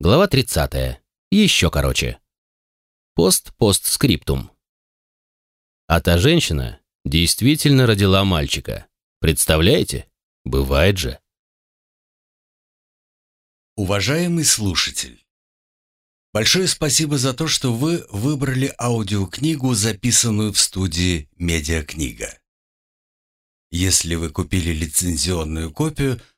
Глава 30. Еще короче. Пост-постскриптум. А та женщина действительно родила мальчика. Представляете? Бывает же. Уважаемый слушатель, большое спасибо за то, что вы выбрали аудиокнигу, записанную в студии «Медиакнига». Если вы купили лицензионную копию,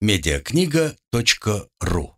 медиакнига.ру